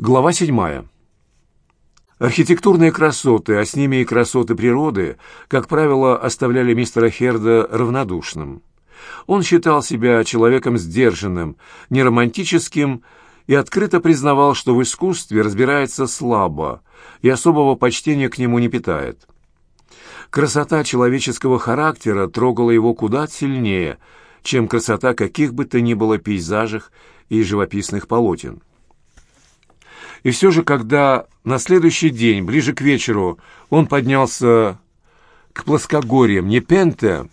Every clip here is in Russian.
Глава седьмая. Архитектурные красоты, а с ними и красоты природы, как правило, оставляли мистера Херда равнодушным. Он считал себя человеком сдержанным, неромантическим и открыто признавал, что в искусстве разбирается слабо и особого почтения к нему не питает. Красота человеческого характера трогала его куда сильнее, чем красота каких бы то ни было пейзажах и живописных полотен. И все же, когда на следующий день, ближе к вечеру, он поднялся к плоскогорьям Непенте,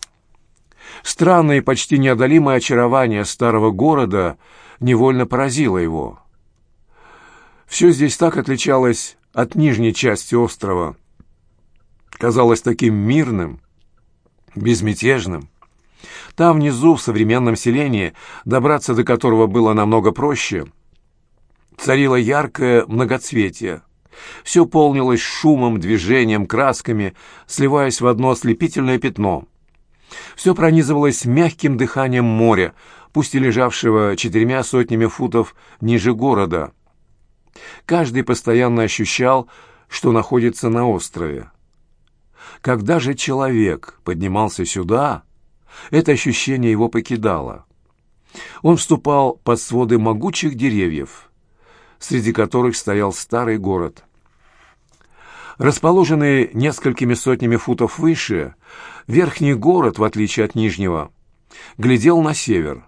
странное и почти неодолимое очарование старого города невольно поразило его. Все здесь так отличалось от нижней части острова. Казалось таким мирным, безмятежным. Там внизу, в современном селении, добраться до которого было намного проще – Царило яркое многоцветие. Все полнилось шумом, движением, красками, сливаясь в одно ослепительное пятно. Все пронизывалось мягким дыханием моря, пусть и лежавшего четырьмя сотнями футов ниже города. Каждый постоянно ощущал, что находится на острове. Когда же человек поднимался сюда, это ощущение его покидало. Он вступал под своды могучих деревьев, среди которых стоял старый город. Расположенный несколькими сотнями футов выше, верхний город, в отличие от нижнего, глядел на север.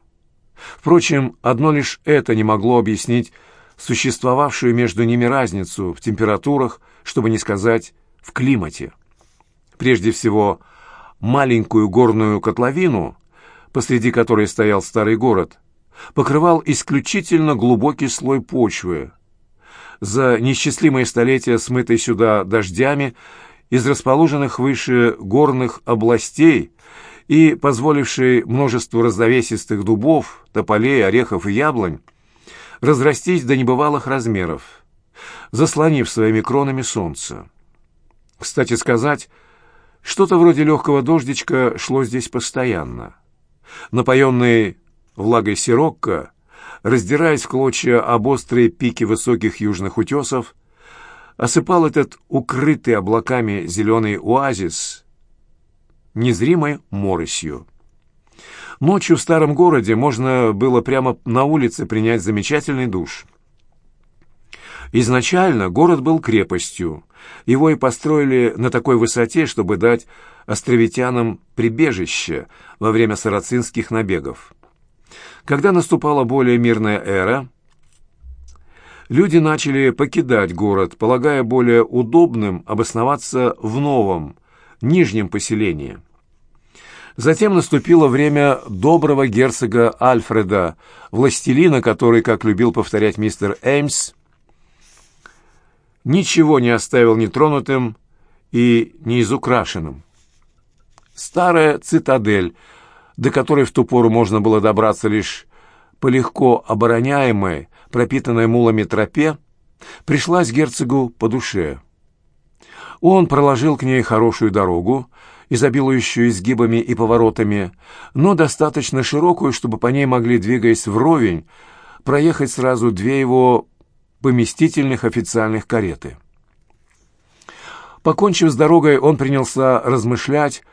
Впрочем, одно лишь это не могло объяснить существовавшую между ними разницу в температурах, чтобы не сказать в климате. Прежде всего, маленькую горную котловину, посреди которой стоял старый город, покрывал исключительно глубокий слой почвы. За несчастливые столетия, смытой сюда дождями, из расположенных выше горных областей и позволившей множеству разновесистых дубов, тополей, орехов и яблонь разрастись до небывалых размеров, заслонив своими кронами солнце. Кстати сказать, что-то вроде легкого дождичка шло здесь постоянно. Напоенный влагой сирокко, раздираясь в клочья об острые пики высоких южных утесов, осыпал этот укрытый облаками зеленый оазис незримой моросью. Ночью в старом городе можно было прямо на улице принять замечательный душ. Изначально город был крепостью. Его и построили на такой высоте, чтобы дать островитянам прибежище во время сарацинских набегов. Когда наступала более мирная эра, люди начали покидать город, полагая более удобным обосноваться в новом, нижнем поселении. Затем наступило время доброго герцога Альфреда, властелина, который, как любил повторять мистер Эймс, ничего не оставил нетронутым и неизукрашенным. Старая цитадель – до которой в ту пору можно было добраться лишь по легко обороняемой, пропитанной мулами тропе, пришлась герцогу по душе. Он проложил к ней хорошую дорогу, изобилующую изгибами и поворотами, но достаточно широкую, чтобы по ней могли, двигаясь вровень, проехать сразу две его поместительных официальных кареты. Покончив с дорогой, он принялся размышлять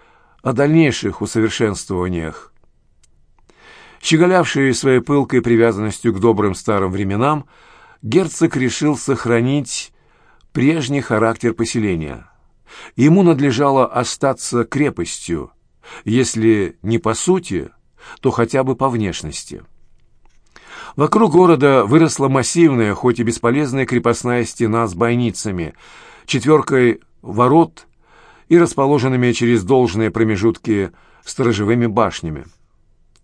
о дальнейших усовершенствованиях. Щеголявший своей пылкой привязанностью к добрым старым временам, герцог решил сохранить прежний характер поселения. Ему надлежало остаться крепостью, если не по сути, то хотя бы по внешности. Вокруг города выросла массивная, хоть и бесполезная крепостная стена с бойницами, четверкой ворот и расположенными через должные промежутки сторожевыми башнями.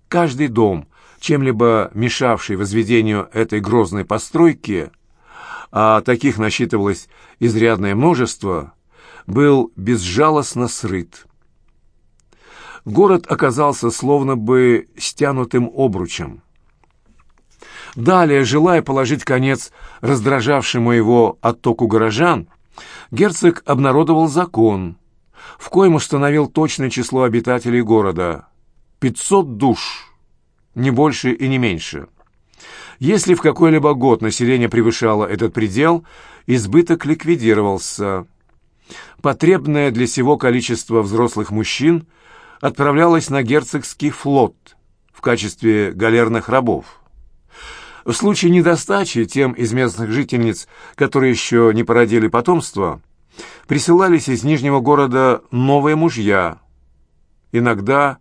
Каждый дом, чем-либо мешавший возведению этой грозной постройки, а таких насчитывалось изрядное множество, был безжалостно срыт. Город оказался словно бы стянутым обручем. Далее, желая положить конец раздражавшему его оттоку горожан, герцог обнародовал закон, в коем установил точное число обитателей города – 500 душ, не больше и не меньше. Если в какой-либо год население превышало этот предел, избыток ликвидировался. Потребное для сего количество взрослых мужчин отправлялось на герцогский флот в качестве галерных рабов. В случае недостачи тем из местных жительниц, которые еще не породили потомство, присылались из Нижнего города новые мужья, иногда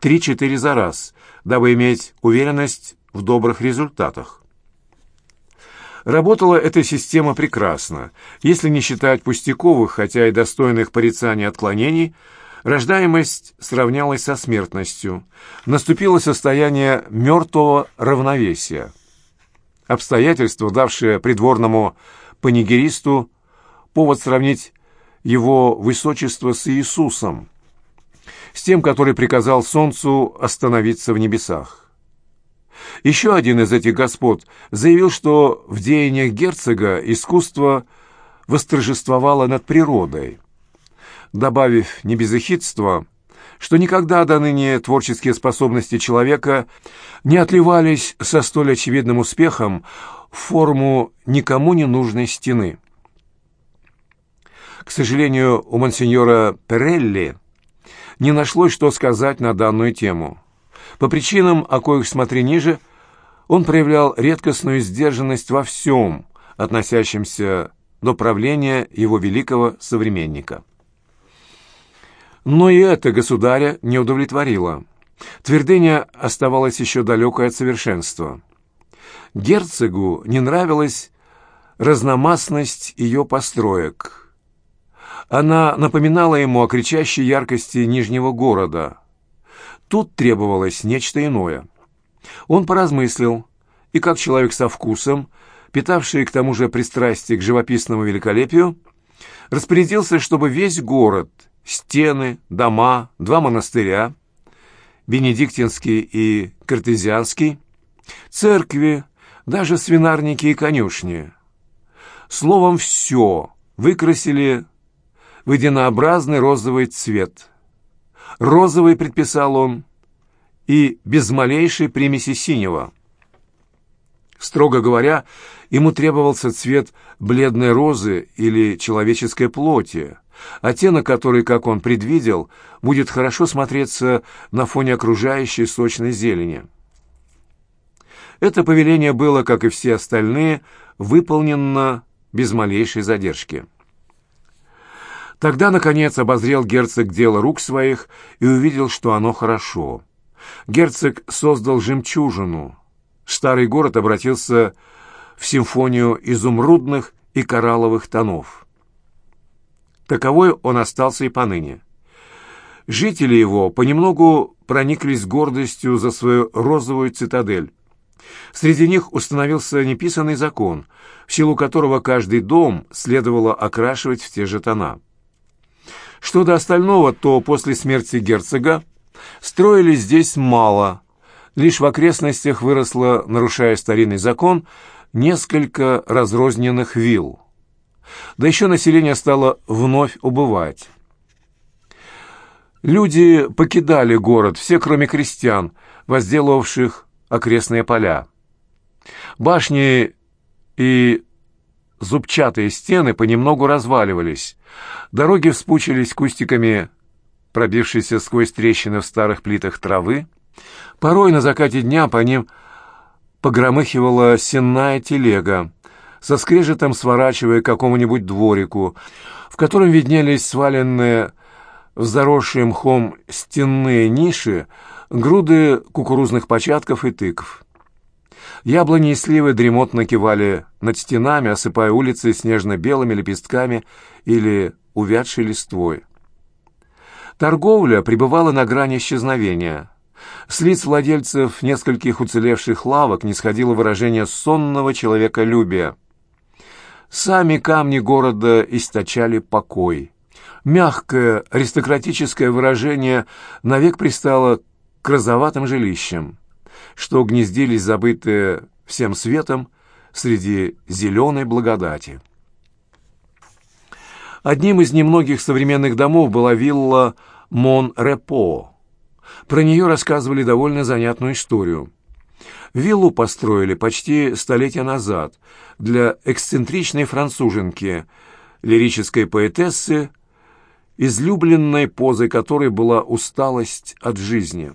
три-четыре за раз, дабы иметь уверенность в добрых результатах. Работала эта система прекрасно, если не считать пустяковых, хотя и достойных порицания отклонений, рождаемость сравнялась со смертностью, наступило состояние мертвого равновесия. Обстоятельство, давшее придворному панигеристу повод сравнить его высочество с Иисусом, с тем, который приказал солнцу остановиться в небесах. Еще один из этих господ заявил, что в деяниях герцога искусство восторжествовало над природой, добавив небезыхидство, что никогда до ныне творческие способности человека не отливались со столь очевидным успехом в форму никому не нужной стены. К сожалению, у монсеньора Перелли не нашлось, что сказать на данную тему. По причинам, о коих смотри ниже, он проявлял редкостную сдержанность во всем, относящемся до правления его великого современника. Но и это государя не удовлетворило. Твердыня оставалась еще далекой от совершенства. Герцогу не нравилась разномастность ее построек – она напоминала ему о кричащей яркости Нижнего города. Тут требовалось нечто иное. Он поразмыслил, и как человек со вкусом, питавший к тому же пристрастие к живописному великолепию, распорядился, чтобы весь город, стены, дома, два монастыря, Бенедиктинский и Картезианский, церкви, даже свинарники и конюшни, словом, все выкрасили в единообразный розовый цвет. Розовый, предписал он, и без малейшей примеси синего. Строго говоря, ему требовался цвет бледной розы или человеческой плоти, оттенок который, как он предвидел, будет хорошо смотреться на фоне окружающей сочной зелени. Это повеление было, как и все остальные, выполнено без малейшей задержки. Тогда, наконец, обозрел герцог дело рук своих и увидел, что оно хорошо. Герцог создал жемчужину. Старый город обратился в симфонию изумрудных и коралловых тонов. Таковой он остался и поныне. Жители его понемногу прониклись гордостью за свою розовую цитадель. Среди них установился неписанный закон, в силу которого каждый дом следовало окрашивать в те же тона. Что до остального, то после смерти герцога строили здесь мало. Лишь в окрестностях выросло, нарушая старинный закон, несколько разрозненных вилл. Да еще население стало вновь убывать. Люди покидали город, все кроме крестьян, возделывавших окрестные поля. Башни и зубчатые стены понемногу разваливались. Дороги вспучились кустиками, пробившиеся сквозь трещины в старых плитах травы. Порой на закате дня по ним погромыхивала сенная телега, со скрежетом сворачивая к какому-нибудь дворику, в котором виднелись сваленные в заросшие мхом стенные ниши груды кукурузных початков и тыкв. Яблони и сливы дремотно кивали над стенами, осыпая улицы снежно-белыми лепестками или увядшей листвой. Торговля пребывала на грани исчезновения. С лиц владельцев нескольких уцелевших лавок не сходило выражение сонного человеколюбия. Сами камни города источали покой. Мягкое аристократическое выражение навек пристало к розоватым жилищам что гнездились забытые всем светом среди зеленой благодати. Одним из немногих современных домов была вилла Мон-Репо. Про нее рассказывали довольно занятную историю. Виллу построили почти столетия назад для эксцентричной француженки, лирической поэтессы, излюбленной позой которой была усталость от жизни.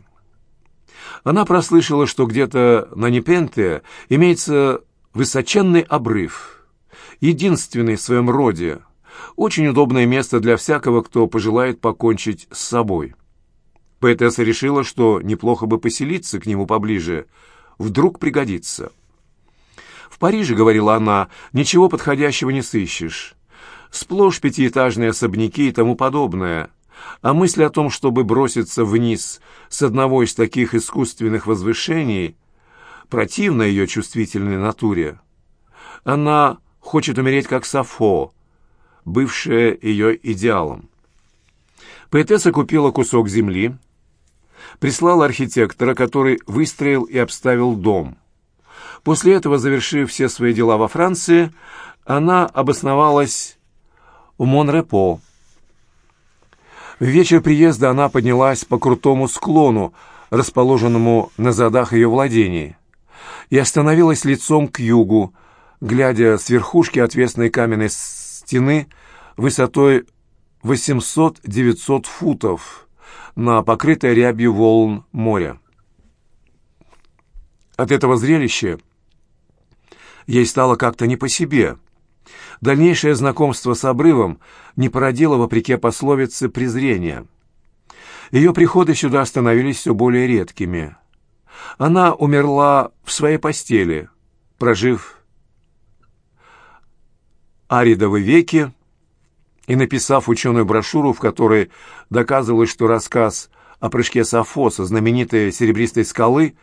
Она прослышала, что где-то на Непенте имеется высоченный обрыв, единственный в своем роде, очень удобное место для всякого, кто пожелает покончить с собой. Поэтесса решила, что неплохо бы поселиться к нему поближе, вдруг пригодится. В Париже, говорила она, ничего подходящего не сыщешь. Сплошь пятиэтажные особняки и тому подобное. А мысль о том, чтобы броситься вниз с одного из таких искусственных возвышений, противна ее чувствительной натуре. Она хочет умереть как Сафо, бывшая ее идеалом. Поэтесса купила кусок земли, прислала архитектора, который выстроил и обставил дом. После этого, завершив все свои дела во Франции, она обосновалась в Монрепо. В вечер приезда она поднялась по крутому склону, расположенному на задах ее владений, и остановилась лицом к югу, глядя с верхушки отвесной каменной стены высотой 800-900 футов на покрытое рябью волн моря. От этого зрелища ей стало как-то не по себе. Дальнейшее знакомство с обрывом не породило, вопреки пословице, презрения. Ее приходы сюда становились все более редкими. Она умерла в своей постели, прожив аридовы веки и написав ученую брошюру, в которой доказывалось, что рассказ о прыжке Сафо со знаменитой серебристой скалы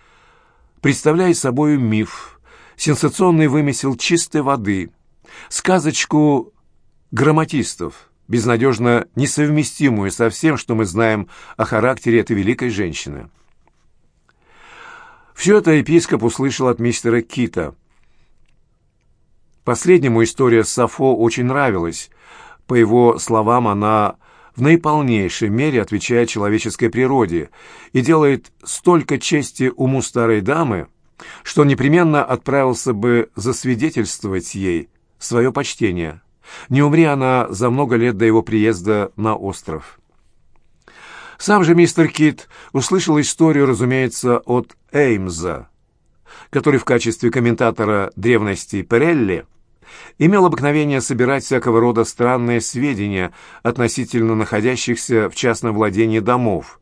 представляет собой миф, сенсационный вымысел чистой воды, сказочку грамматистов, безнадежно несовместимую со всем, что мы знаем о характере этой великой женщины. Все это епископ услышал от мистера Кита. Последнему история с Сафо очень нравилась. По его словам, она в наиполнейшей мере отвечает человеческой природе и делает столько чести уму старой дамы, что непременно отправился бы засвидетельствовать ей свое почтение. Не умри она за много лет до его приезда на остров. Сам же мистер Кит услышал историю, разумеется, от Эймза, который в качестве комментатора древности Перелли имел обыкновение собирать всякого рода странные сведения относительно находящихся в частном владении домов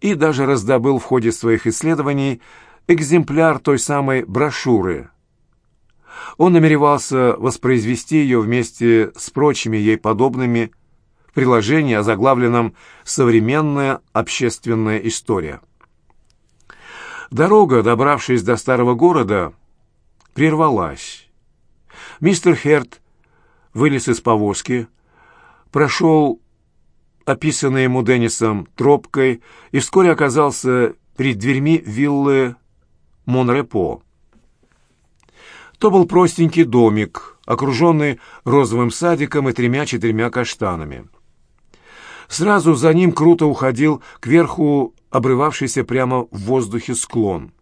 и даже раздобыл в ходе своих исследований экземпляр той самой брошюры. Он намеревался воспроизвести ее вместе с прочими ей подобными в приложении, озаглавленном «Современная общественная история». Дорога, добравшись до старого города, прервалась. Мистер Херт вылез из повозки, прошел описанной ему Деннисом тропкой и вскоре оказался перед дверьми виллы Монрепо. То был простенький домик, окруженный розовым садиком и тремя-четырьмя каштанами. Сразу за ним круто уходил кверху обрывавшийся прямо в воздухе склон.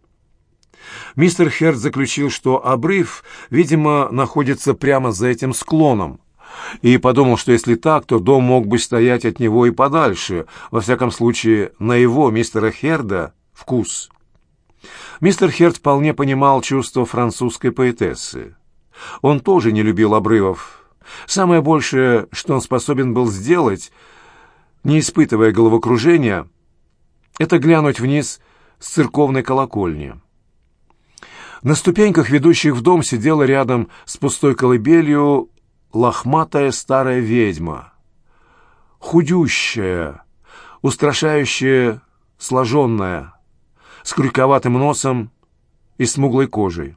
Мистер Херт заключил, что обрыв, видимо, находится прямо за этим склоном, и подумал, что если так, то дом мог бы стоять от него и подальше, во всяком случае, на его, мистера Херда, вкус. Мистер Херт вполне понимал чувства французской поэтессы. Он тоже не любил обрывов. Самое большее, что он способен был сделать — не испытывая головокружения, это глянуть вниз с церковной колокольни. На ступеньках, ведущих в дом, сидела рядом с пустой колыбелью лохматая старая ведьма. Худющая, устрашающая, сложенная, с крюковатым носом и смуглой кожей.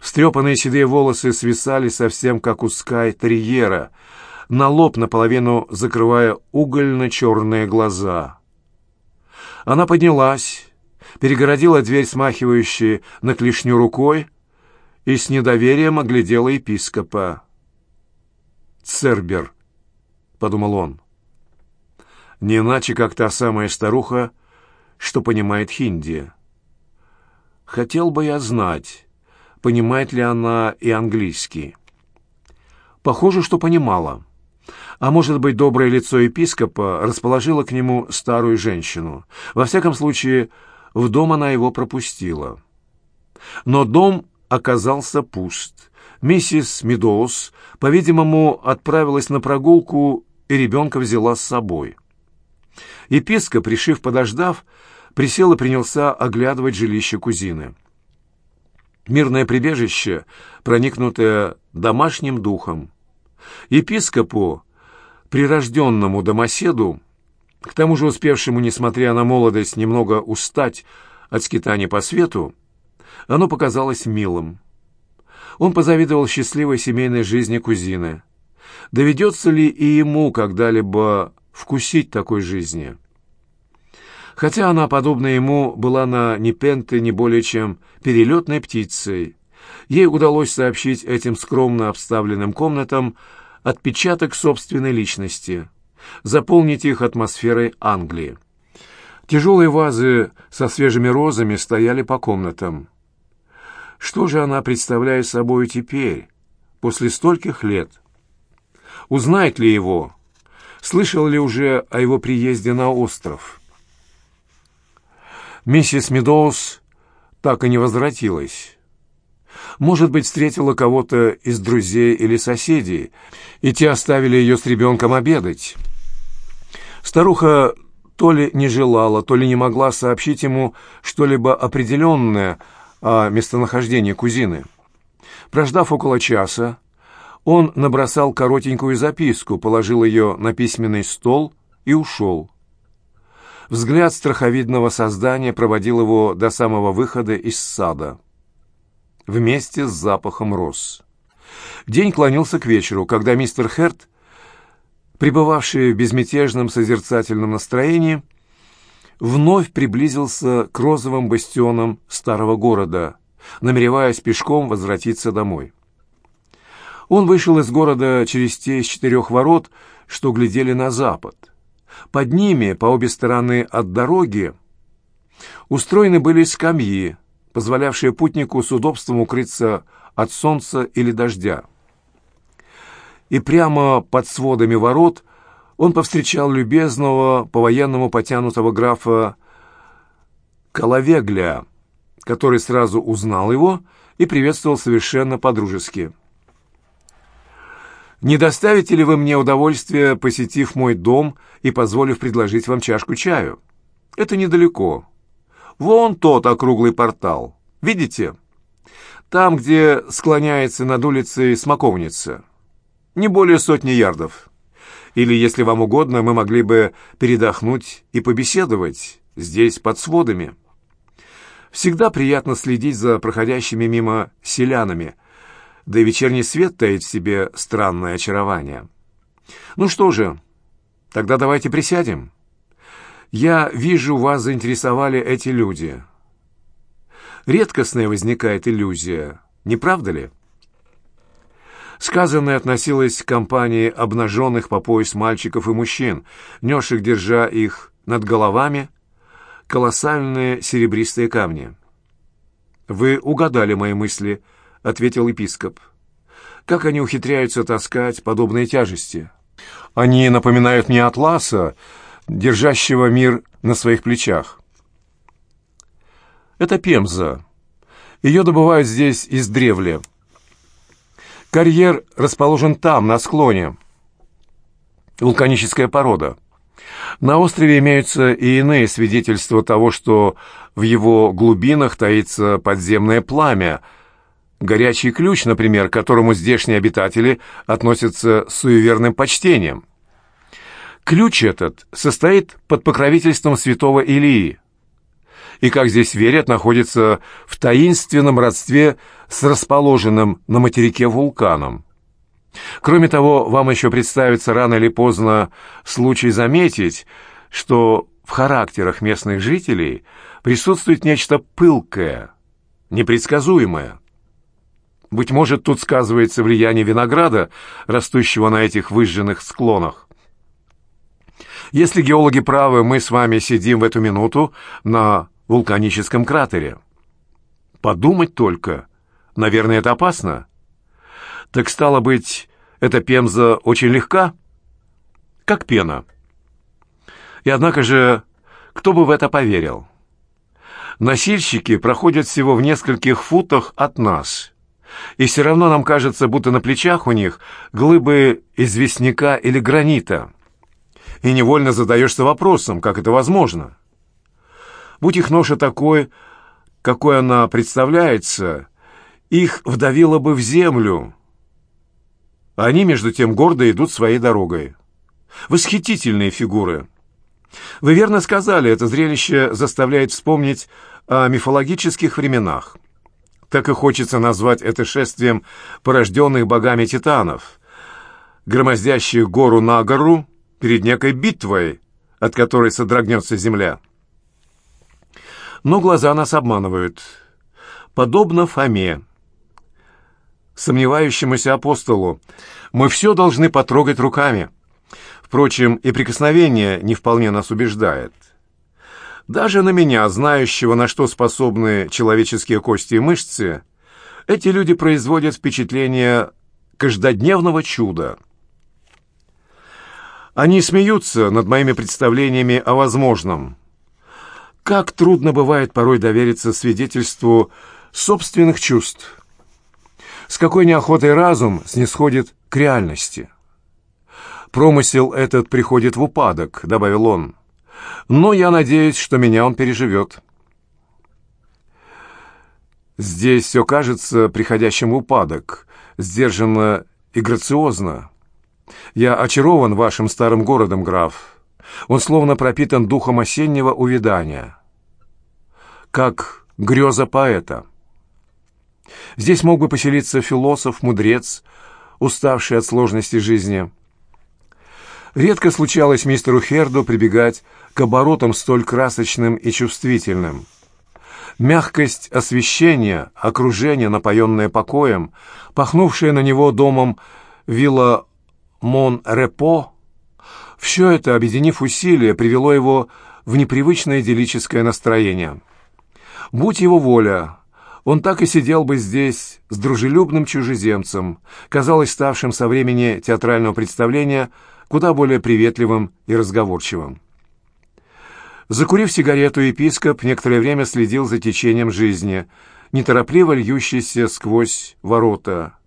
Встрепанные седые волосы свисали совсем как у скай-терьера — на лоб наполовину закрывая угольно-черные глаза. Она поднялась, перегородила дверь, смахивающей на клешню рукой, и с недоверием оглядела епископа. «Цербер», — подумал он, — «не иначе, как та самая старуха, что понимает хинди». Хотел бы я знать, понимает ли она и английский. Похоже, что понимала. А может быть, доброе лицо епископа расположило к нему старую женщину. Во всяком случае, в дом она его пропустила. Но дом оказался пуст. Миссис Медоуз, по-видимому, отправилась на прогулку и ребенка взяла с собой. Епископ, решив подождав, присел и принялся оглядывать жилище кузины. Мирное прибежище, проникнутое домашним духом. Епископу, прирожденному домоседу, к тому же успевшему, несмотря на молодость, немного устать от скитания по свету, оно показалось милым. Он позавидовал счастливой семейной жизни кузины. Доведется ли и ему когда-либо вкусить такой жизни? Хотя она, подобно ему, была на Непенте не более чем перелетной птицей, ей удалось сообщить этим скромно обставленным комнатам отпечаток собственной личности, заполнить их атмосферой Англии. Тяжелые вазы со свежими розами стояли по комнатам. Что же она представляет собой теперь, после стольких лет? Узнает ли его? Слышал ли уже о его приезде на остров? Миссис Медоуз так и не возвратилась. Может быть, встретила кого-то из друзей или соседей, и те оставили ее с ребенком обедать. Старуха то ли не желала, то ли не могла сообщить ему что-либо определенное о местонахождении кузины. Прождав около часа, он набросал коротенькую записку, положил ее на письменный стол и ушел. Взгляд страховидного создания проводил его до самого выхода из сада. Вместе с запахом роз. День клонился к вечеру, когда мистер Херт, пребывавший в безмятежном созерцательном настроении, вновь приблизился к розовым бастионам старого города, намереваясь пешком возвратиться домой. Он вышел из города через те из четырех ворот, что глядели на запад. Под ними, по обе стороны от дороги, устроены были скамьи, позволявшие путнику с удобством укрыться от солнца или дождя. И прямо под сводами ворот он повстречал любезного, по-военному потянутого графа Коловегля, который сразу узнал его и приветствовал совершенно по-дружески. Не доставите ли вы мне удовольствие, посетив мой дом и позволив предложить вам чашку чаю? Это недалеко. Вон тот округлый портал. Видите? Там, где склоняется над улицей смоковница. Не более сотни ярдов. Или, если вам угодно, мы могли бы передохнуть и побеседовать здесь, под сводами. Всегда приятно следить за проходящими мимо селянами – да и вечерний свет таит в себе странное очарование. Ну что же, тогда давайте присядем. Я вижу, вас заинтересовали эти люди. Редкостная возникает иллюзия, не правда ли? Сказанное относилось к компании обнаженных по пояс мальчиков и мужчин, несших, держа их над головами, колоссальные серебристые камни. Вы угадали мои мысли —— ответил епископ. «Как они ухитряются таскать подобные тяжести? Они напоминают мне атласа, держащего мир на своих плечах. Это пемза. Ее добывают здесь из древля. Карьер расположен там, на склоне. Вулканическая порода. На острове имеются и иные свидетельства того, что в его глубинах таится подземное пламя — Горячий ключ, например, к которому здешние обитатели относятся с суеверным почтением. Ключ этот состоит под покровительством святого Илии, и, как здесь верят, находится в таинственном родстве с расположенным на материке вулканом. Кроме того, вам еще представится рано или поздно случай заметить, что в характерах местных жителей присутствует нечто пылкое, непредсказуемое. Быть может, тут сказывается влияние винограда, растущего на этих выжженных склонах. Если геологи правы, мы с вами сидим в эту минуту на вулканическом кратере. Подумать только. Наверное, это опасно. Так стало быть, эта пемза очень легка? Как пена. И однако же, кто бы в это поверил? Носильщики проходят всего в нескольких футах от нас. И все равно нам кажется, будто на плечах у них глыбы известняка или гранита. И невольно задаешься вопросом, как это возможно. Будь их ноша такой, какой она представляется, их вдавило бы в землю. Они, между тем, гордо идут своей дорогой. Восхитительные фигуры. Вы верно сказали, это зрелище заставляет вспомнить о мифологических временах. Так и хочется назвать это шествием порожденных богами титанов, громоздящих гору на гору перед некой битвой, от которой содрогнется земля. Но глаза нас обманывают. Подобно Фоме, сомневающемуся апостолу, мы все должны потрогать руками. Впрочем, и прикосновение не вполне нас убеждает. Даже на меня, знающего, на что способны человеческие кости и мышцы, эти люди производят впечатление каждодневного чуда. Они смеются над моими представлениями о возможном. Как трудно бывает порой довериться свидетельству собственных чувств. С какой неохотой разум снисходит к реальности. «Промысел этот приходит в упадок», — добавил он. «Но я надеюсь, что меня он переживет». Здесь все кажется приходящим в упадок, сдержанно и грациозно. Я очарован вашим старым городом, граф. Он словно пропитан духом осеннего увядания. Как греза поэта. Здесь мог бы поселиться философ, мудрец, уставший от сложности жизни. Редко случалось мистеру Херду прибегать к оборотам столь красочным и чувствительным. Мягкость освещения, окружение, напоенное покоем, пахнувшее на него домом вилла Мон-Репо, все это, объединив усилия, привело его в непривычное идиллическое настроение. Будь его воля, он так и сидел бы здесь с дружелюбным чужеземцем, казалось, ставшим со времени театрального представления куда более приветливым и разговорчивым. Закурив сигарету, епископ некоторое время следил за течением жизни, неторопливо льющейся сквозь ворота.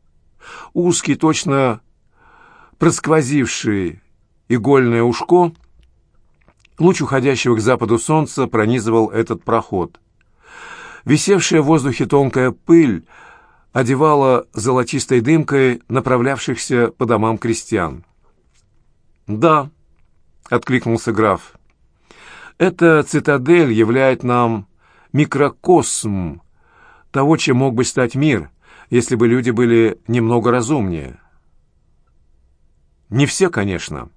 Узкий, точно просквозивший игольное ушко, луч уходящего к западу солнца пронизывал этот проход. Висевшая в воздухе тонкая пыль одевала золотистой дымкой направлявшихся по домам крестьян. «Да», — откликнулся граф, — «эта цитадель являет нам микрокосм того, чем мог бы стать мир, если бы люди были немного разумнее». Не все, конечно.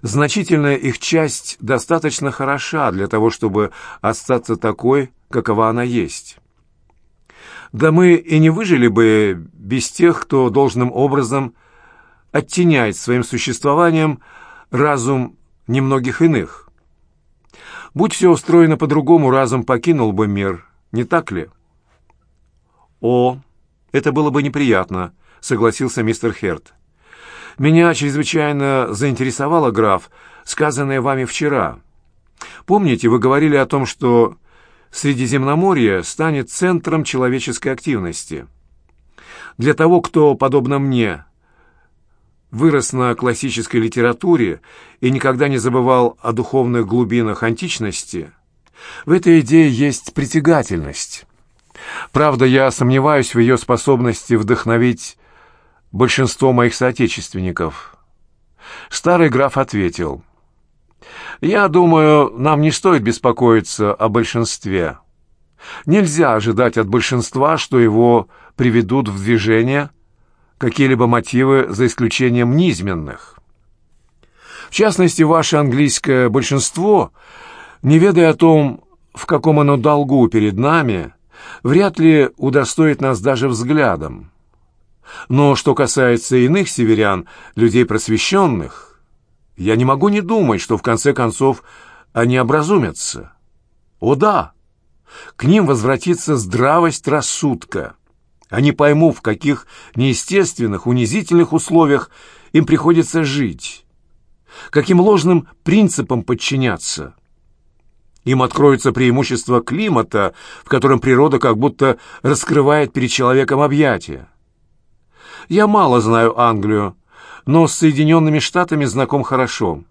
Значительная их часть достаточно хороша для того, чтобы остаться такой, какова она есть. Да мы и не выжили бы без тех, кто должным образом оттеняет своим существованием разум немногих иных. Будь все устроено по-другому, разум покинул бы мир, не так ли? «О, это было бы неприятно», — согласился мистер Херт. «Меня чрезвычайно заинтересовало, граф, сказанное вами вчера. Помните, вы говорили о том, что Средиземноморье станет центром человеческой активности. Для того, кто, подобно мне, вырос на классической литературе и никогда не забывал о духовных глубинах античности, в этой идее есть притягательность. Правда, я сомневаюсь в ее способности вдохновить большинство моих соотечественников. Старый граф ответил, «Я думаю, нам не стоит беспокоиться о большинстве. Нельзя ожидать от большинства, что его приведут в движение какие-либо мотивы за исключением низменных. В частности, ваше английское большинство, не ведая о том, в каком оно долгу перед нами, вряд ли удостоит нас даже взглядом. Но что касается иных северян, людей просвещенных, я не могу не думать, что в конце концов они образумятся. О да, к ним возвратится здравость рассудка. Они поймут, в каких неестественных, унизительных условиях им приходится жить, каким ложным принципам подчиняться. Им откроется преимущество климата, в котором природа как будто раскрывает перед человеком объятия. Я мало знаю Англию, но с Соединенными Штатами знаком хорошо.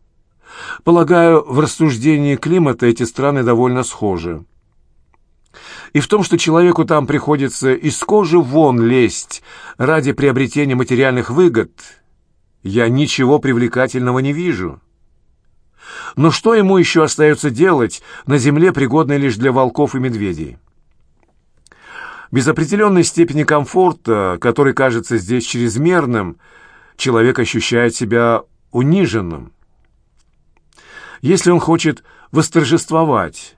Полагаю, в рассуждении климата эти страны довольно схожи. И в том, что человеку там приходится из кожи вон лезть ради приобретения материальных выгод, я ничего привлекательного не вижу. Но что ему еще остается делать на земле, пригодной лишь для волков и медведей? Без определенной степени комфорта, который кажется здесь чрезмерным, человек ощущает себя униженным. Если он хочет восторжествовать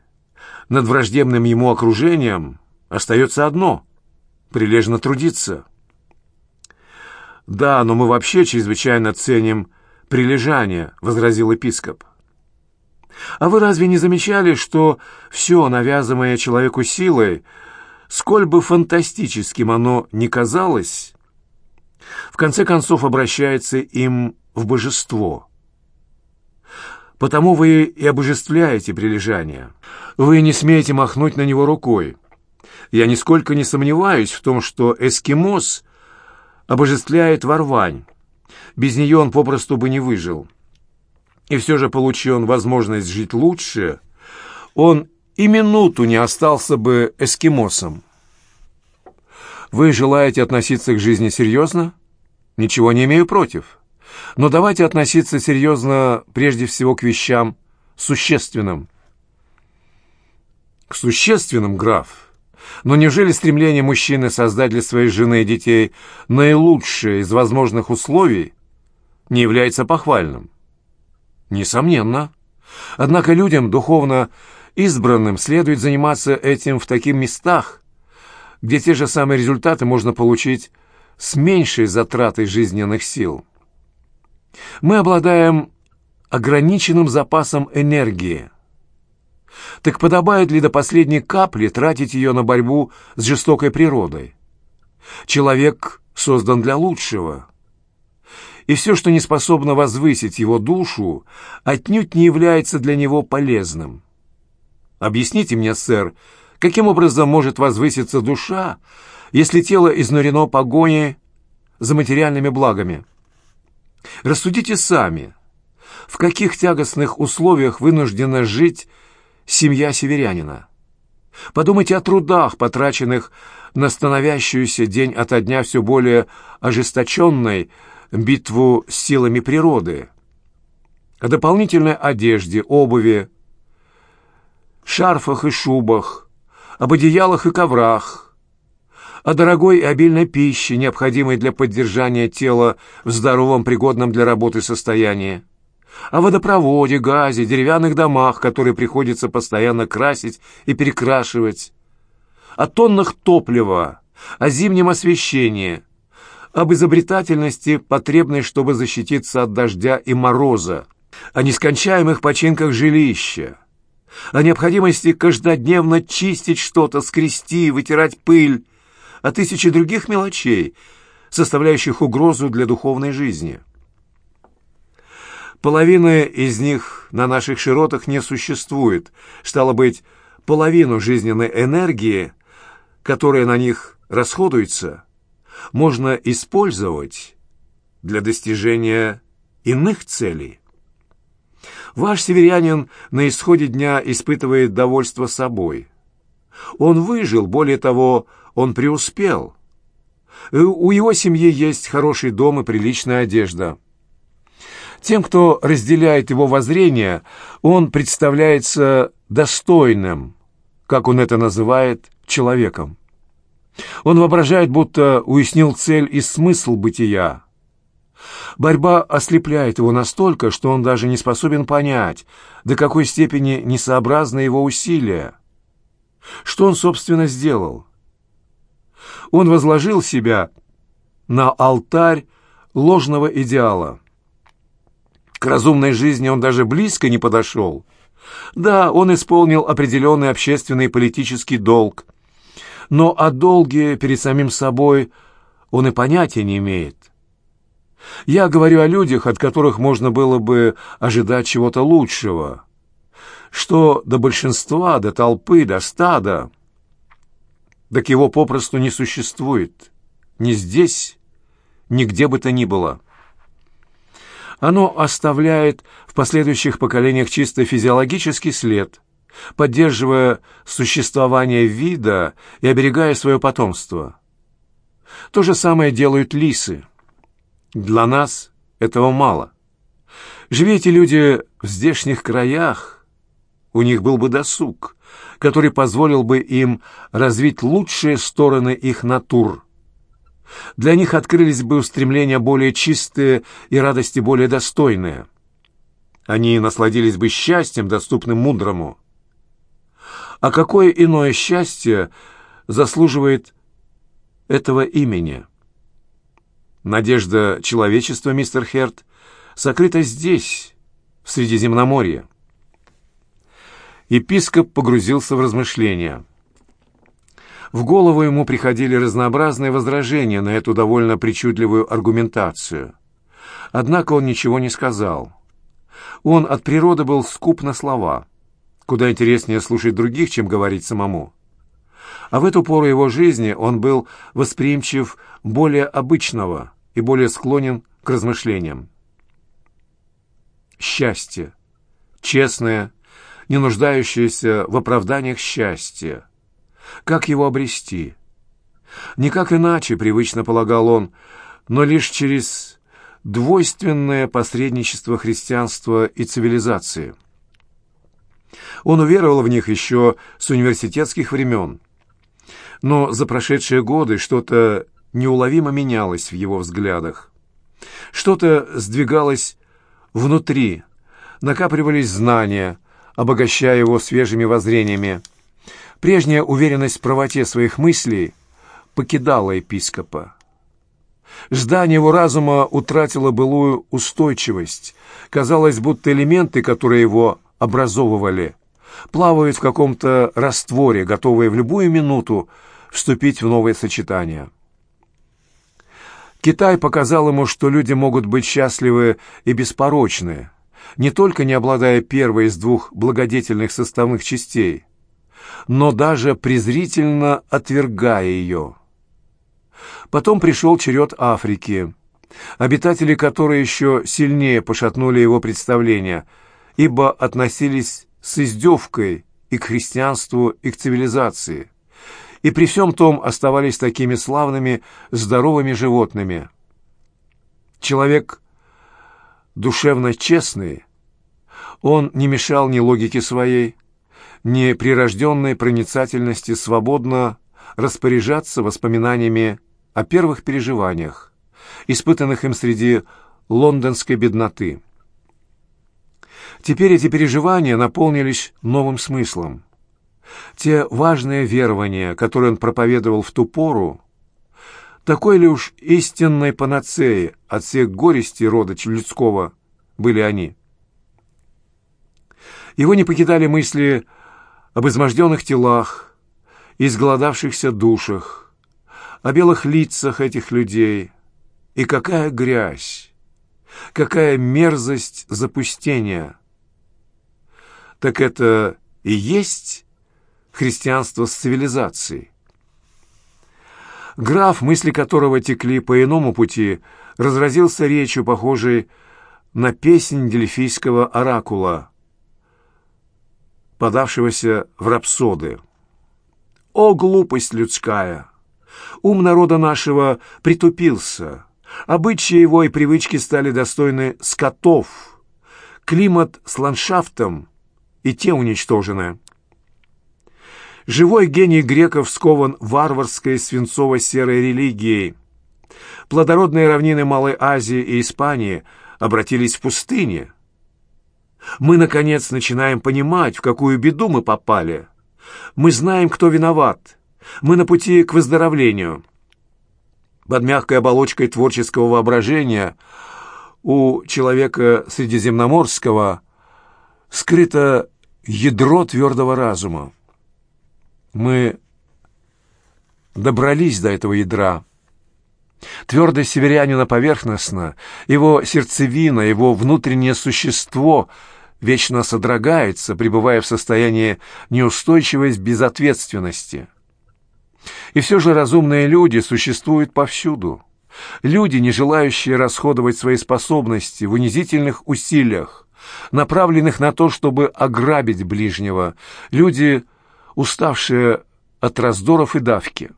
над враждебным ему окружением, остается одно — прилежно трудиться. «Да, но мы вообще чрезвычайно ценим прилежание», — возразил епископ. «А вы разве не замечали, что все, навязанное человеку силой, сколь бы фантастическим оно ни казалось, в конце концов обращается им в божество?» Потому вы и обожествляете прилежание. Вы не смеете махнуть на него рукой. Я нисколько не сомневаюсь в том, что эскимос обожествляет Варвань. Без нее он попросту бы не выжил. И все же, получив он возможность жить лучше, он и минуту не остался бы эскимосом. Вы желаете относиться к жизни серьезно? Ничего не имею против. Но давайте относиться серьезно прежде всего к вещам существенным. К существенным, граф. Но неужели стремление мужчины создать для своей жены и детей наилучшее из возможных условий не является похвальным? Несомненно. Однако людям, духовно избранным, следует заниматься этим в таких местах, где те же самые результаты можно получить с меньшей затратой жизненных сил. Мы обладаем ограниченным запасом энергии. Так подобает ли до последней капли тратить ее на борьбу с жестокой природой? Человек создан для лучшего. И все, что не способно возвысить его душу, отнюдь не является для него полезным. Объясните мне, сэр, каким образом может возвыситься душа, если тело изнурено погоней за материальными благами? Рассудите сами, в каких тягостных условиях вынуждена жить семья северянина. Подумайте о трудах, потраченных на становящуюся день ото дня все более ожесточенной битву с силами природы, о дополнительной одежде, обуви, шарфах и шубах, об одеялах и коврах, о дорогой и обильной пище, необходимой для поддержания тела в здоровом, пригодном для работы состоянии, о водопроводе, газе, деревянных домах, которые приходится постоянно красить и перекрашивать, о тоннах топлива, о зимнем освещении, об изобретательности, потребной, чтобы защититься от дождя и мороза, о нескончаемых починках жилища, о необходимости каждодневно чистить что-то, скрести, вытирать пыль, о тысяче других мелочей, составляющих угрозу для духовной жизни. Половины из них на наших широтах не существует. Стало быть, половину жизненной энергии, которая на них расходуется, можно использовать для достижения иных целей. Ваш северянин на исходе дня испытывает довольство собой. Он выжил, более того, он преуспел. Э, у его семьи есть хороший дом и приличная одежда. Тем, кто разделяет его воззрение, он представляется достойным, как он это называет, человеком. Он воображает, будто уяснил цель и смысл бытия. Борьба ослепляет его настолько, что он даже не способен понять, до какой степени несообразны его усилия. Что он, собственно, сделал? Он возложил себя на алтарь ложного идеала. К разумной жизни он даже близко не подошел. Да, он исполнил определенный общественный и политический долг, но о долге перед самим собой он и понятия не имеет. Я говорю о людях, от которых можно было бы ожидать чего-то лучшего. Что до большинства, до толпы, до стада, так его попросту не существует. Ни здесь, ни где бы то ни было. Оно оставляет в последующих поколениях чисто физиологический след, поддерживая существование вида и оберегая свое потомство. То же самое делают лисы. Для нас этого мало. Живи эти люди в здешних краях, у них был бы досуг, который позволил бы им развить лучшие стороны их натур – для них открылись бы устремления более чистые и радости более достойные. Они насладились бы счастьем, доступным мудрому. А какое иное счастье заслуживает этого имени? Надежда человечества, мистер Херт, сокрыта здесь, в Средиземноморье. Епископ погрузился в размышления – в голову ему приходили разнообразные возражения на эту довольно причудливую аргументацию. Однако он ничего не сказал. Он от природы был скуп на слова. Куда интереснее слушать других, чем говорить самому. А в эту пору его жизни он был восприимчив более обычного и более склонен к размышлениям. Счастье. Честное, не нуждающееся в оправданиях счастье как его обрести? Никак иначе, привычно полагал он, но лишь через двойственное посредничество христианства и цивилизации. Он уверовал в них еще с университетских времен. Но за прошедшие годы что-то неуловимо менялось в его взглядах. Что-то сдвигалось внутри, накапливались знания, обогащая его свежими воззрениями, Прежняя уверенность в правоте своих мыслей покидала епископа. Здание его разума утратило былую устойчивость. Казалось, будто элементы, которые его образовывали, плавают в каком-то растворе, готовые в любую минуту вступить в новое сочетание. Китай показал ему, что люди могут быть счастливы и беспорочны, не только не обладая первой из двух благодетельных составных частей, но даже презрительно отвергая ее. Потом пришел черед Африки, обитатели которой еще сильнее пошатнули его представления, ибо относились с издевкой и к христианству, и к цивилизации, и при всем том оставались такими славными, здоровыми животными. Человек душевно честный, он не мешал ни логике своей, неприрожденной проницательности свободно распоряжаться воспоминаниями о первых переживаниях, испытанных им среди лондонской бедноты. Теперь эти переживания наполнились новым смыслом. Те важные верования, которые он проповедовал в ту пору, такой ли уж истинной панацеей от всех горестей рода людского были они. Его не покидали мысли об изможденных телах, изголодавшихся душах, о белых лицах этих людей. И какая грязь, какая мерзость запустения! Так это и есть христианство с цивилизацией. Граф, мысли которого текли по иному пути, разразился речью, похожей на песнь дельфийского оракула — подавшегося в рапсоды. «О, глупость людская! Ум народа нашего притупился, обычаи его и привычки стали достойны скотов, климат с ландшафтом и те уничтожены». Живой гений греков скован варварской свинцово-серой религией. Плодородные равнины Малой Азии и Испании обратились в пустыни – мы, наконец, начинаем понимать, в какую беду мы попали. Мы знаем, кто виноват. Мы на пути к выздоровлению. Под мягкой оболочкой творческого воображения у человека средиземноморского скрыто ядро твердого разума. Мы добрались до этого ядра. Твердость северянина поверхностна, его сердцевина, его внутреннее существо вечно содрогается, пребывая в состоянии неустойчивой безответственности. И все же разумные люди существуют повсюду. Люди, не желающие расходовать свои способности в унизительных усилиях, направленных на то, чтобы ограбить ближнего. Люди, уставшие от раздоров и давки.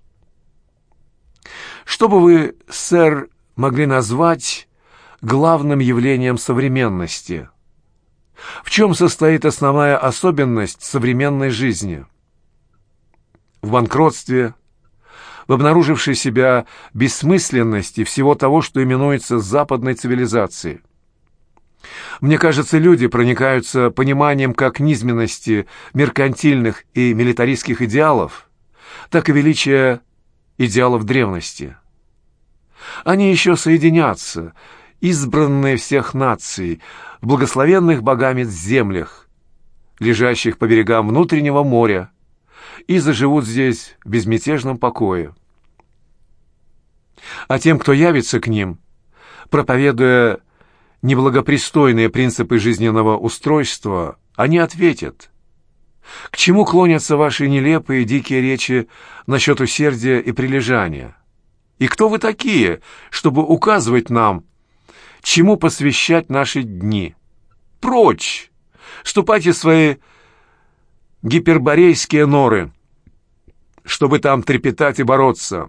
Что бы вы, сэр, могли назвать главным явлением современности? В чем состоит основная особенность современной жизни? В банкротстве, в обнаружившей себя бессмысленности всего того, что именуется западной цивилизацией. Мне кажется, люди проникаются пониманием как низменности меркантильных и милитаристских идеалов, так и величия идеалов древности. Они еще соединятся, избранные всех наций, в благословенных богами землях, лежащих по берегам внутреннего моря, и заживут здесь в безмятежном покое. А тем, кто явится к ним, проповедуя неблагопристойные принципы жизненного устройства, они ответят, к чему клонятся ваши нелепые дикие речи насчет усердия и прилежания? И кто вы такие, чтобы указывать нам, чему посвящать наши дни? Прочь! Ступайте в свои гиперборейские норы, чтобы там трепетать и бороться.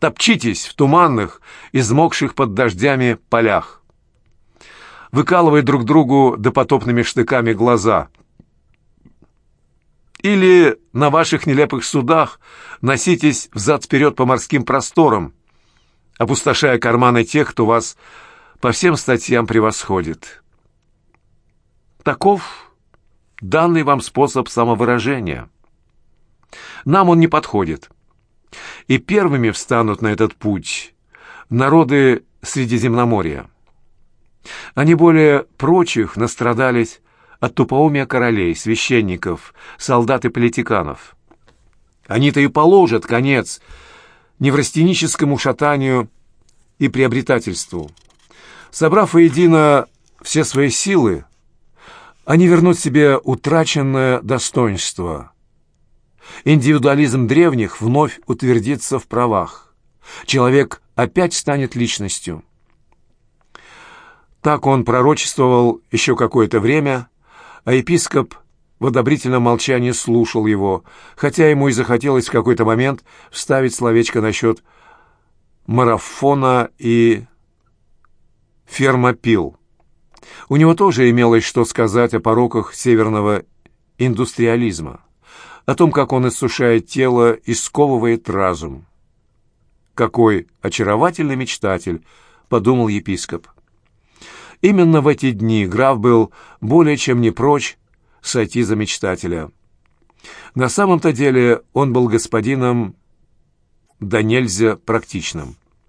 Топчитесь в туманных, измокших под дождями полях. Выкалывая друг другу допотопными штыками глаза. Или на ваших нелепых судах носитесь взад-вперед по морским просторам, опустошая карманы тех, кто вас по всем статьям превосходит. Таков данный вам способ самовыражения. Нам он не подходит. И первыми встанут на этот путь народы Средиземноморья. Они более прочих настрадались от тупоумия королей, священников, солдат и политиканов. Они-то и положат конец неврастеническому шатанию и приобретательству. Собрав воедино все свои силы, они вернут себе утраченное достоинство. Индивидуализм древних вновь утвердится в правах. Человек опять станет личностью. Так он пророчествовал еще какое-то время, а епископ в одобрительном молчании слушал его, хотя ему и захотелось в какой-то момент вставить словечко насчет марафона и фермопил. У него тоже имелось что сказать о пороках северного индустриализма, о том, как он иссушает тело и сковывает разум. «Какой очаровательный мечтатель!» — подумал епископ. Именно в эти дни граф был более чем не прочь сойти за мечтателя. На самом-то деле он был господином да нельзя практичным.